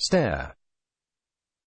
Stare.